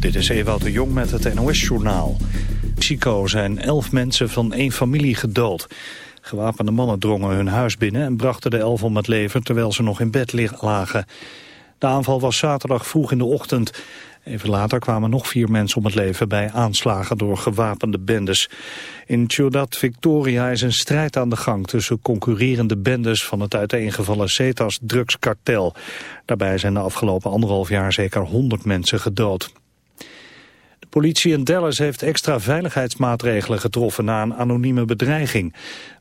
Dit is Ewout de Jong met het NOS-journaal. In Mexico zijn elf mensen van één familie gedood. Gewapende mannen drongen hun huis binnen en brachten de elf om het leven terwijl ze nog in bed lagen. De aanval was zaterdag vroeg in de ochtend. Even later kwamen nog vier mensen om het leven bij aanslagen door gewapende bendes. In Ciudad Victoria is een strijd aan de gang tussen concurrerende bendes van het uiteengevallen CETAS drugskartel. Daarbij zijn de afgelopen anderhalf jaar zeker 100 mensen gedood. Politie in Dallas heeft extra veiligheidsmaatregelen getroffen na een anonieme bedreiging.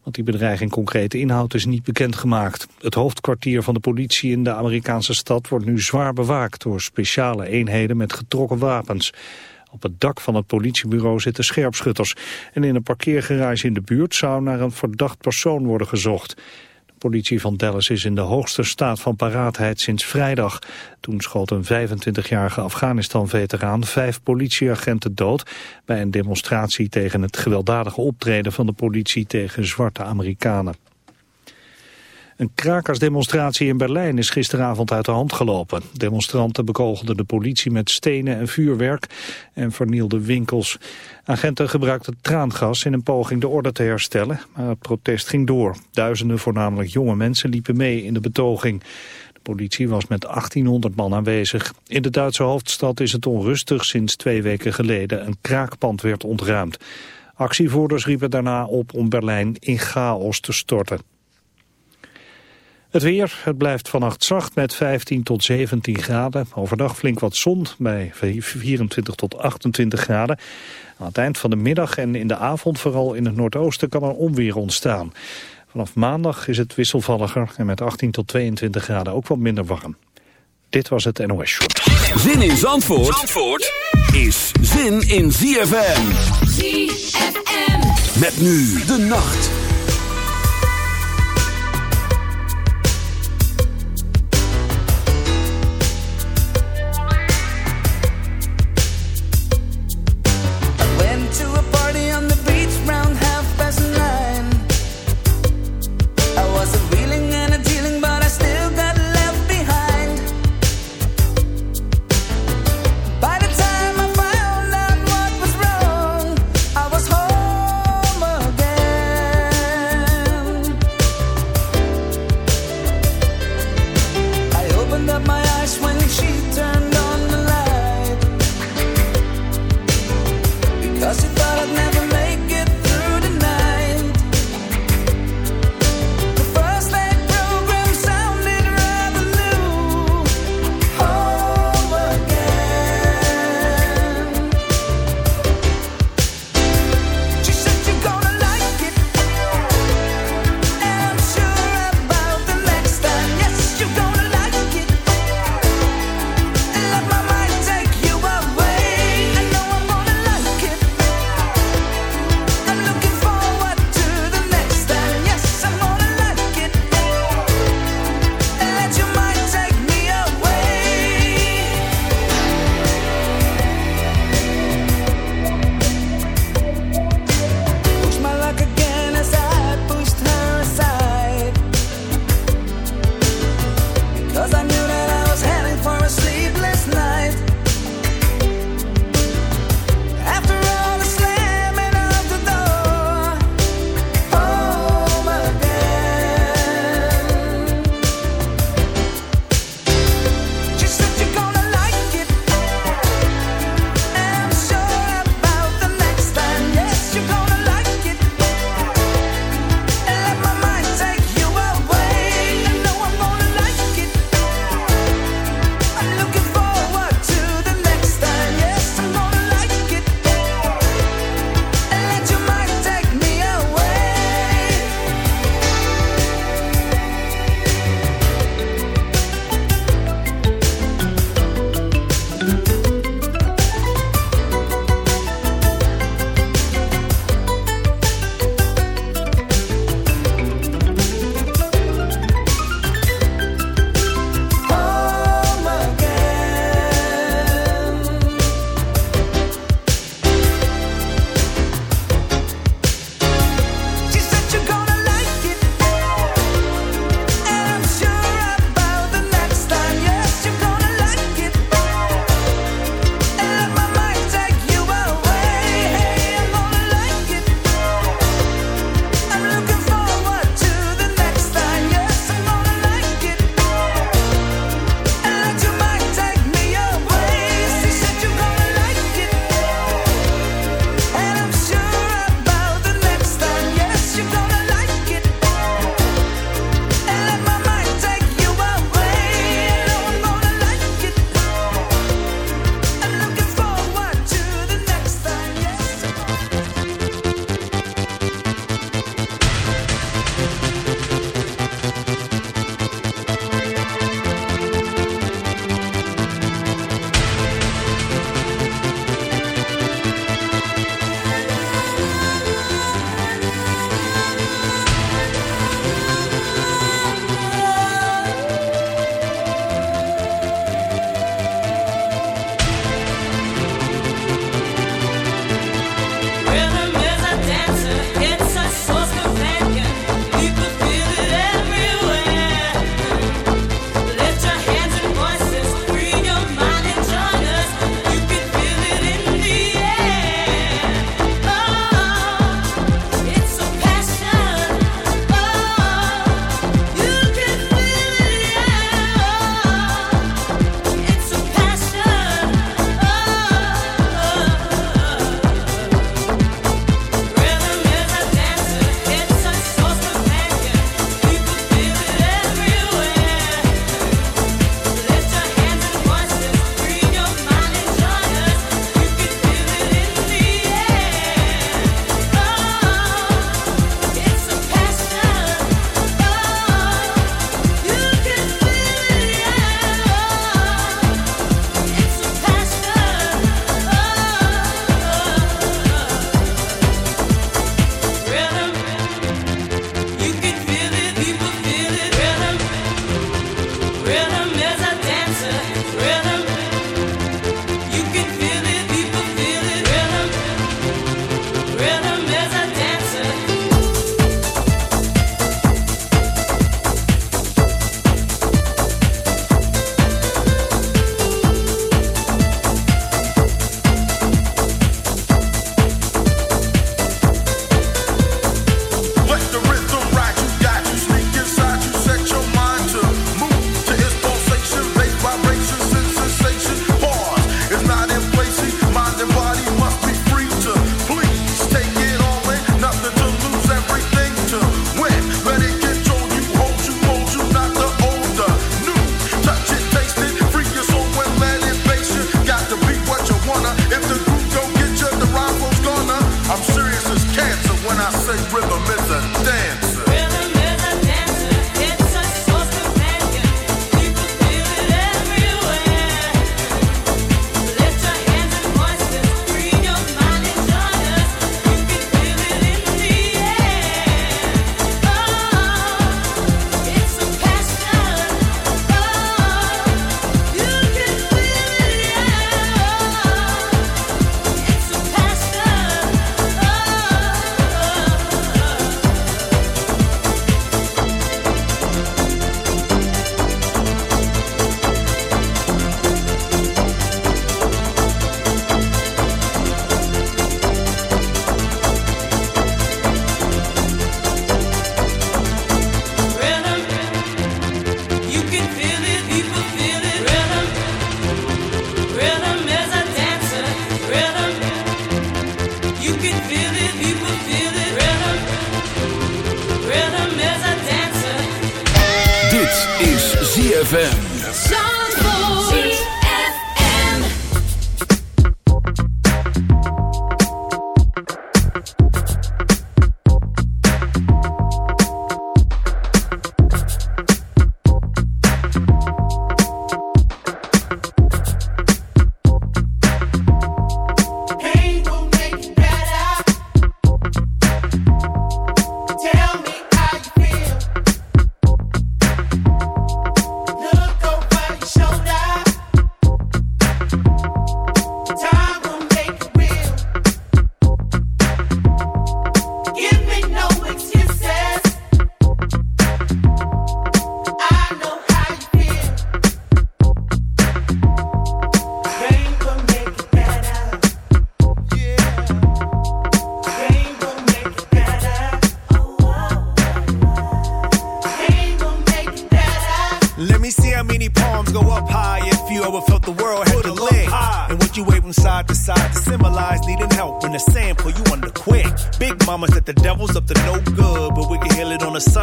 Want die bedreiging concrete inhoud is niet bekendgemaakt. Het hoofdkwartier van de politie in de Amerikaanse stad wordt nu zwaar bewaakt door speciale eenheden met getrokken wapens. Op het dak van het politiebureau zitten scherpschutters. En in een parkeergarage in de buurt zou naar een verdacht persoon worden gezocht politie van Dallas is in de hoogste staat van paraatheid sinds vrijdag. Toen schoot een 25-jarige Afghanistan-veteraan vijf politieagenten dood... bij een demonstratie tegen het gewelddadige optreden van de politie tegen zwarte Amerikanen. Een krakersdemonstratie in Berlijn is gisteravond uit de hand gelopen. Demonstranten bekogelden de politie met stenen en vuurwerk en vernielden winkels. Agenten gebruikten traangas in een poging de orde te herstellen, maar het protest ging door. Duizenden voornamelijk jonge mensen liepen mee in de betoging. De politie was met 1800 man aanwezig. In de Duitse hoofdstad is het onrustig sinds twee weken geleden een kraakpand werd ontruimd. Actievoerders riepen daarna op om Berlijn in chaos te storten. Het weer, het blijft vannacht zacht met 15 tot 17 graden. Overdag flink wat zon bij 24 tot 28 graden. Aan het eind van de middag en in de avond, vooral in het noordoosten, kan er onweer ontstaan. Vanaf maandag is het wisselvalliger en met 18 tot 22 graden ook wat minder warm. Dit was het NOS Show. Zin in Zandvoort, Zandvoort is zin in ZFM. ZFM. Met nu de nacht.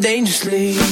dangerously.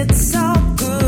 it's all good.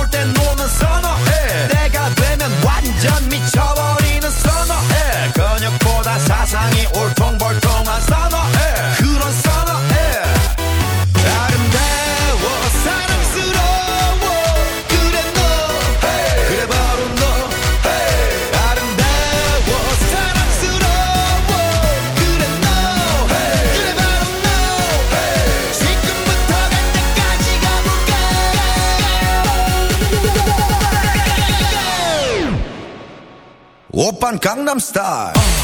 on Gangnam Style.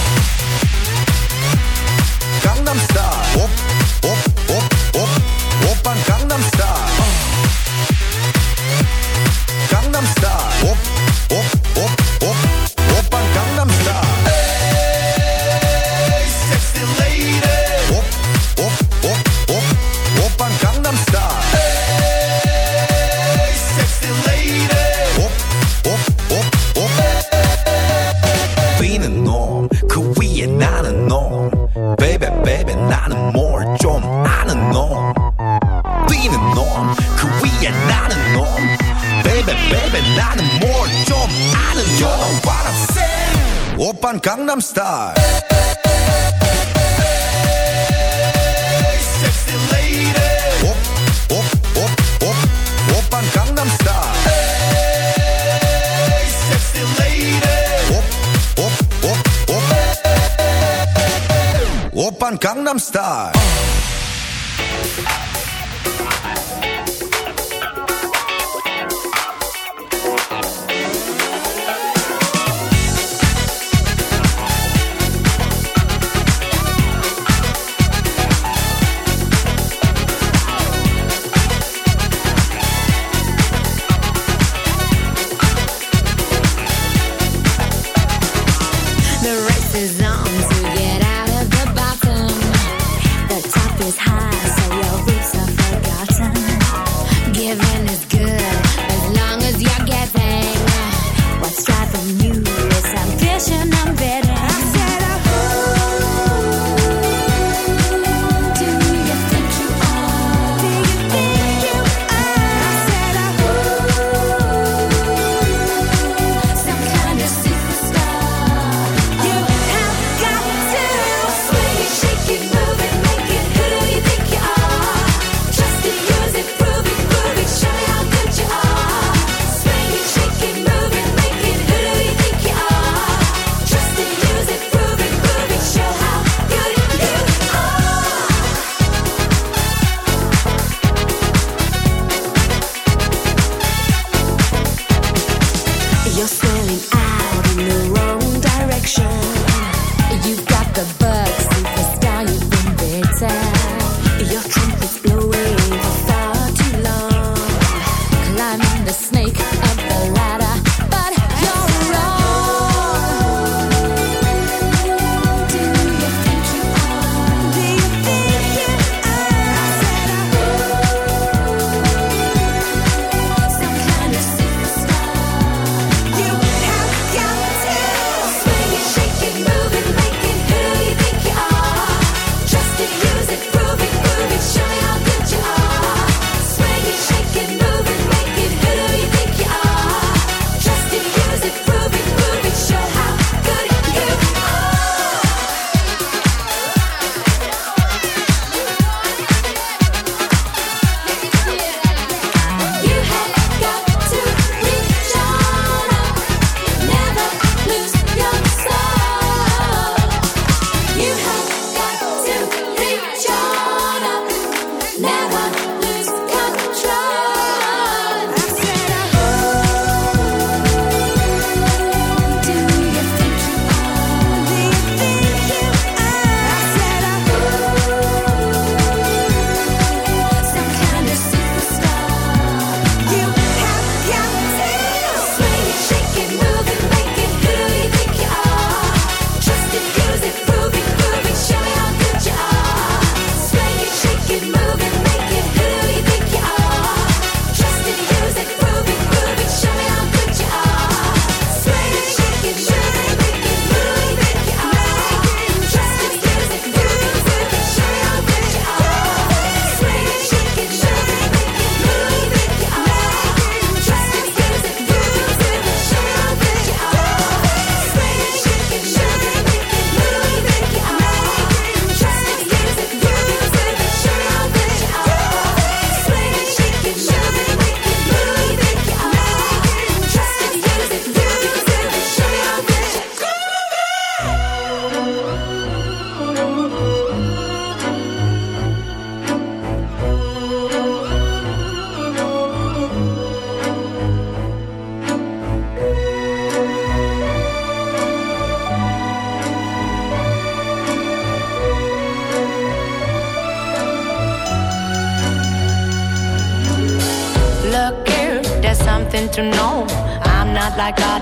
star. Gangnam Style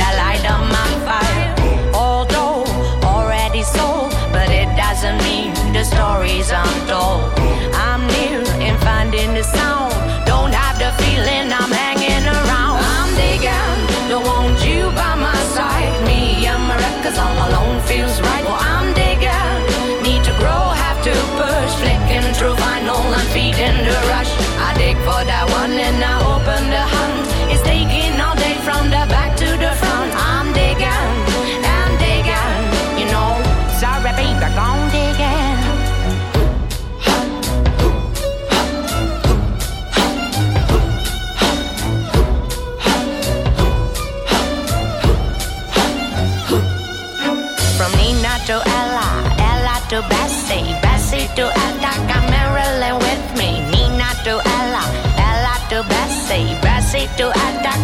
that light up my fire. Although already sold, but it doesn't mean the stories untold. I'm finding the sound. Don't have the feeling I'm hanging around. I'm digging, don't want you by my side. Me all alone feels say do I,